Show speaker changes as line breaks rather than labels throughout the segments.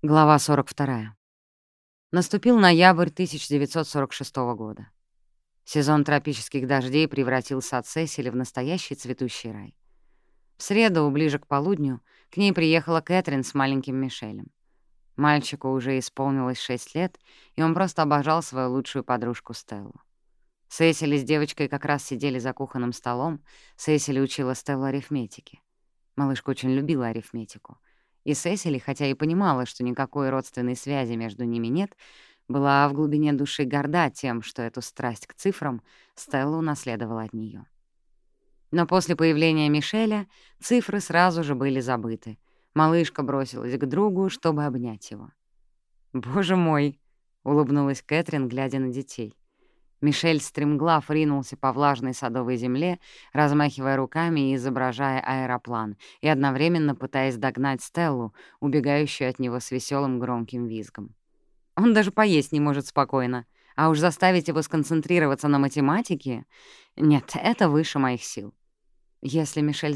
Глава 42. Наступил ноябрь 1946 года. Сезон тропических дождей превратился от Сесили в настоящий цветущий рай. В среду, ближе к полудню, к ней приехала Кэтрин с маленьким Мишелем. Мальчику уже исполнилось 6 лет, и он просто обожал свою лучшую подружку Стеллу. Сесили с девочкой как раз сидели за кухонным столом, Сесили учила Стеллу арифметике. Малышка очень любила арифметику — и Сесили, хотя и понимала, что никакой родственной связи между ними нет, была в глубине души горда тем, что эту страсть к цифрам Стелла унаследовала от нее. Но после появления Мишеля цифры сразу же были забыты. Малышка бросилась к другу, чтобы обнять его. «Боже мой!» — улыбнулась Кэтрин, глядя на детей. Мишель стремглав ринулся по влажной садовой земле, размахивая руками и изображая аэроплан, и одновременно пытаясь догнать Стеллу, убегающую от него с веселым громким визгом. Он даже поесть не может спокойно, а уж заставить его сконцентрироваться на математике — нет, это выше моих сил. «Если Мишель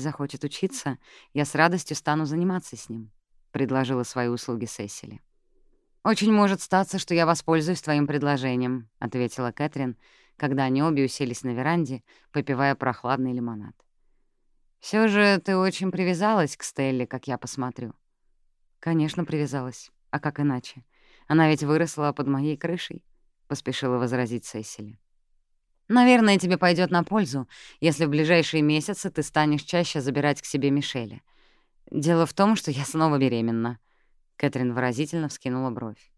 захочет учиться, я с радостью стану заниматься с ним», — предложила свои услуги Сесили. «Очень может статься, что я воспользуюсь твоим предложением», — ответила Кэтрин, когда они обе уселись на веранде, попивая прохладный лимонад. Все же ты очень привязалась к Стелле, как я посмотрю». «Конечно, привязалась. А как иначе? Она ведь выросла под моей крышей», — поспешила возразить Сесили. «Наверное, тебе пойдет на пользу, если в ближайшие месяцы ты станешь чаще забирать к себе Мишеля. Дело в том, что я снова беременна», Кэтрин выразительно вскинула бровь.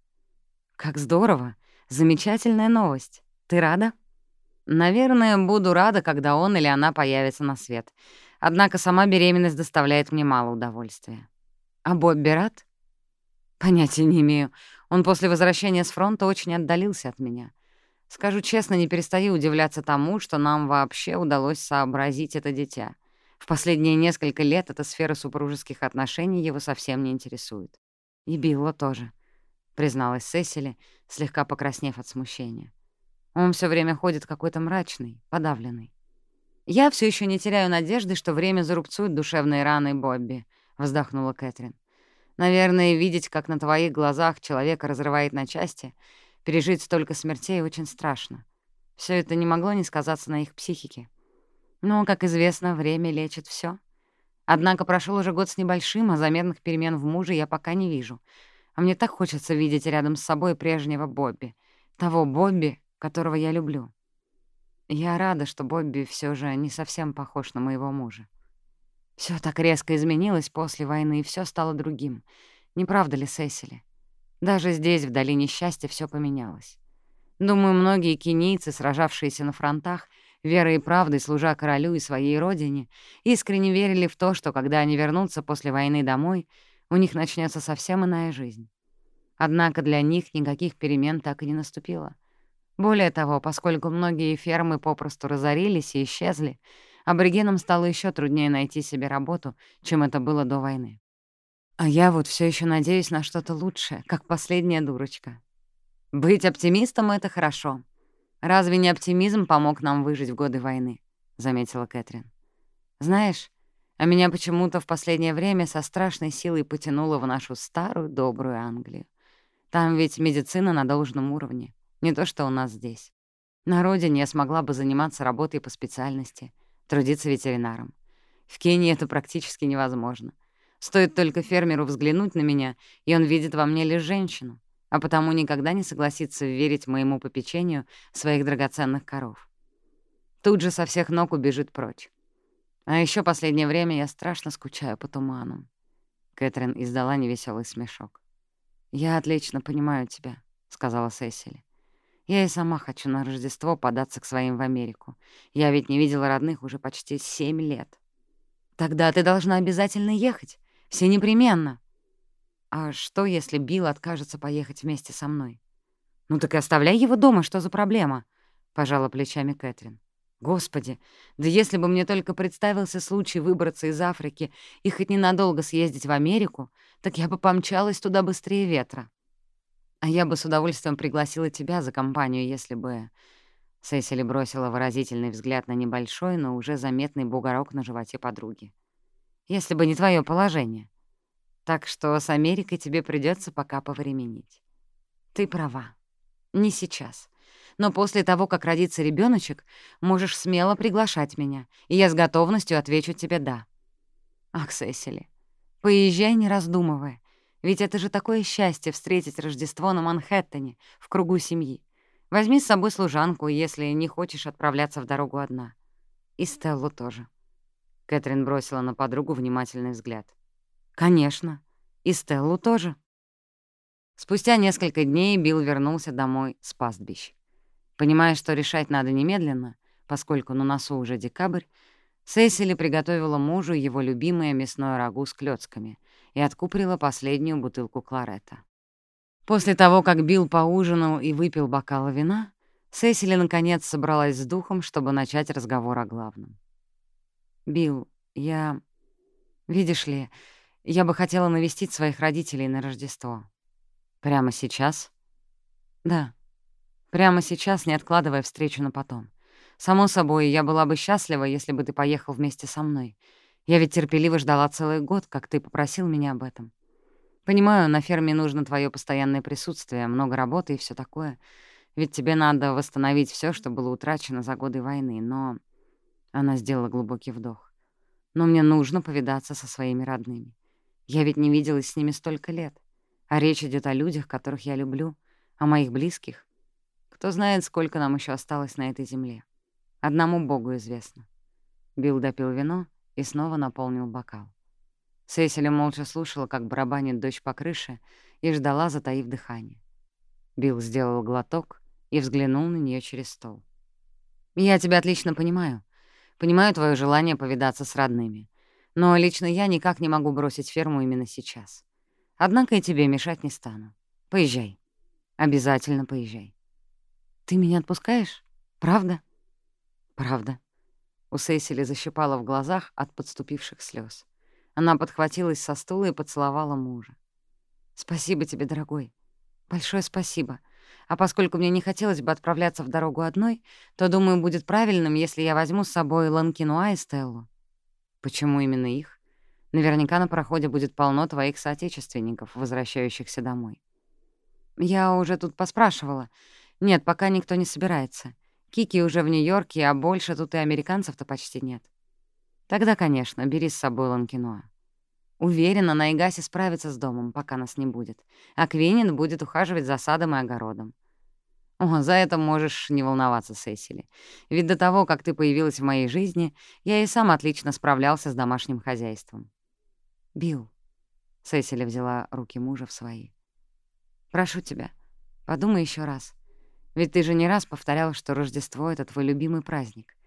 «Как здорово! Замечательная новость. Ты рада?» «Наверное, буду рада, когда он или она появится на свет. Однако сама беременность доставляет мне мало удовольствия». «А Бобби рад?» «Понятия не имею. Он после возвращения с фронта очень отдалился от меня. Скажу честно, не перестаю удивляться тому, что нам вообще удалось сообразить это дитя. В последние несколько лет эта сфера супружеских отношений его совсем не интересует. «И Билла тоже», — призналась Сесили, слегка покраснев от смущения. «Он все время ходит какой-то мрачный, подавленный». «Я все еще не теряю надежды, что время зарубцует душевные раны Бобби», — вздохнула Кэтрин. «Наверное, видеть, как на твоих глазах человека разрывает на части, пережить столько смертей очень страшно. Все это не могло не сказаться на их психике. Но, как известно, время лечит все. Однако прошел уже год с небольшим, а заметных перемен в муже я пока не вижу. А мне так хочется видеть рядом с собой прежнего Бобби. Того Бобби, которого я люблю. Я рада, что Бобби все же не совсем похож на моего мужа. Все так резко изменилось после войны, и все стало другим. Не правда ли, Сесили? Даже здесь, в долине счастья, все поменялось. Думаю, многие кенийцы, сражавшиеся на фронтах, Вера и правда, служа королю и своей родине, искренне верили в то, что когда они вернутся после войны домой, у них начнется совсем иная жизнь. Однако для них никаких перемен так и не наступило. Более того, поскольку многие фермы попросту разорились и исчезли, аборигенам стало еще труднее найти себе работу, чем это было до войны. А я вот все еще надеюсь на что-то лучшее, как последняя дурочка. Быть оптимистом — это хорошо, «Разве не оптимизм помог нам выжить в годы войны?» — заметила Кэтрин. «Знаешь, а меня почему-то в последнее время со страшной силой потянуло в нашу старую добрую Англию. Там ведь медицина на должном уровне, не то что у нас здесь. На родине я смогла бы заниматься работой по специальности, трудиться ветеринаром. В Кении это практически невозможно. Стоит только фермеру взглянуть на меня, и он видит во мне лишь женщину а потому никогда не согласится верить моему попечению своих драгоценных коров. Тут же со всех ног убежит прочь. А еще последнее время я страшно скучаю по туманам. Кэтрин издала невеселый смешок. «Я отлично понимаю тебя», — сказала Сесили. «Я и сама хочу на Рождество податься к своим в Америку. Я ведь не видела родных уже почти семь лет». «Тогда ты должна обязательно ехать. Все А что, если Билл откажется поехать вместе со мной. «Ну так и оставляй его дома, что за проблема?» — пожала плечами Кэтрин. «Господи, да если бы мне только представился случай выбраться из Африки и хоть ненадолго съездить в Америку, так я бы помчалась туда быстрее ветра. А я бы с удовольствием пригласила тебя за компанию, если бы...» Сесили бросила выразительный взгляд на небольшой, но уже заметный бугорок на животе подруги. «Если бы не твое положение». Так что с Америкой тебе придется пока повременить. Ты права. Не сейчас. Но после того, как родится ребеночек, можешь смело приглашать меня, и я с готовностью отвечу тебе «да». Ах, Сесили, поезжай, не раздумывая. Ведь это же такое счастье встретить Рождество на Манхэттене, в кругу семьи. Возьми с собой служанку, если не хочешь отправляться в дорогу одна. И Стеллу тоже. Кэтрин бросила на подругу внимательный взгляд. Конечно. И Стеллу тоже. Спустя несколько дней Билл вернулся домой с пастбищ. Понимая, что решать надо немедленно, поскольку на носу уже декабрь, Сесили приготовила мужу его любимое мясное рагу с клёцками и откуприла последнюю бутылку кларета. После того, как Билл поужинал и выпил бокал вина, Сесили наконец собралась с духом, чтобы начать разговор о главном. «Билл, я... Видишь ли, я бы хотела навестить своих родителей на Рождество. Прямо сейчас?» «Да. Прямо сейчас, не откладывая встречу на потом. Само собой, я была бы счастлива, если бы ты поехал вместе со мной. Я ведь терпеливо ждала целый год, как ты попросил меня об этом. Понимаю, на ферме нужно твое постоянное присутствие, много работы и все такое. Ведь тебе надо восстановить все, что было утрачено за годы войны, но...» Она сделала глубокий вдох. «Но мне нужно повидаться со своими родными. Я ведь не виделась с ними столько лет. А речь идет о людях, которых я люблю, о моих близких. Кто знает, сколько нам еще осталось на этой земле. Одному Богу известно». Билл допил вино и снова наполнил бокал. Сесили молча слушала, как барабанит дождь по крыше, и ждала, затаив дыхание. Билл сделал глоток и взглянул на нее через стол. «Я тебя отлично понимаю. Понимаю твое желание повидаться с родными. Но лично я никак не могу бросить ферму именно сейчас. Однако и тебе мешать не стану. Поезжай. Обязательно поезжай. Ты меня отпускаешь? Правда? Правда. У Сесили защипала в глазах от подступивших слез. Она подхватилась со стула и поцеловала мужа. «Спасибо тебе, дорогой. Большое спасибо. А поскольку мне не хотелось бы отправляться в дорогу одной, то, думаю, будет правильным, если я возьму с собой Ланкинуа и Стеллу». Почему именно их? Наверняка на проходе будет полно твоих соотечественников, возвращающихся домой. Я уже тут поспрашивала. Нет, пока никто не собирается. Кики уже в Нью-Йорке, а больше тут и американцев-то почти нет. Тогда, конечно, бери с собой Ланкиноа. Уверена, Найгаси справится с домом, пока нас не будет, а Квинин будет ухаживать за садом и огородом. О, за это можешь не волноваться, Сесили. Ведь до того, как ты появилась в моей жизни, я и сам отлично справлялся с домашним хозяйством. Билл, Сесили взяла руки мужа в свои. Прошу тебя, подумай еще раз. Ведь ты же не раз повторял, что Рождество — это твой любимый праздник.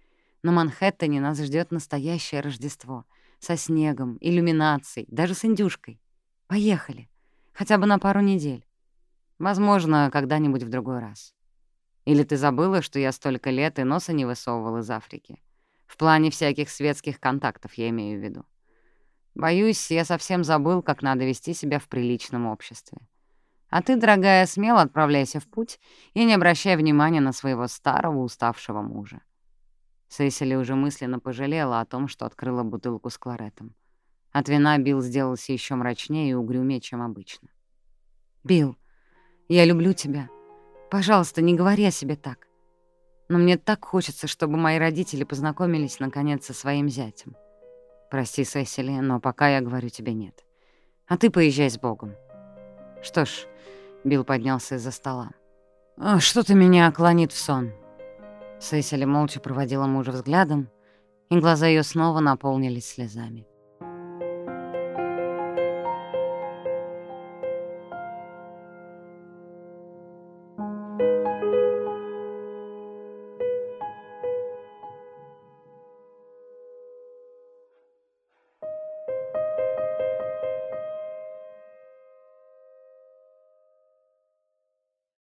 На Манхэттене нас ждет настоящее Рождество. Со снегом, иллюминацией, даже с индюшкой. Поехали. Хотя бы на пару недель. Возможно, когда-нибудь в другой раз. Или ты забыла, что я столько лет и носа не высовывал из Африки? В плане всяких светских контактов я имею в виду. Боюсь, я совсем забыл, как надо вести себя в приличном обществе. А ты, дорогая, смело отправляйся в путь и не обращай внимания на своего старого уставшего мужа. Сесили уже мысленно пожалела о том, что открыла бутылку с кларетом. От вина Билл сделался еще мрачнее и угрюмее, чем обычно. «Билл, я люблю тебя. Пожалуйста, не говори о себе так. Но мне так хочется, чтобы мои родители познакомились, наконец, со своим зятем. Прости, Сесили, но пока я говорю тебе нет. А ты поезжай с Богом. Что ж, Билл поднялся из-за стола. «Что-то меня клонит в сон». Сесили молча проводила мужа взглядом, и глаза ее снова наполнились слезами.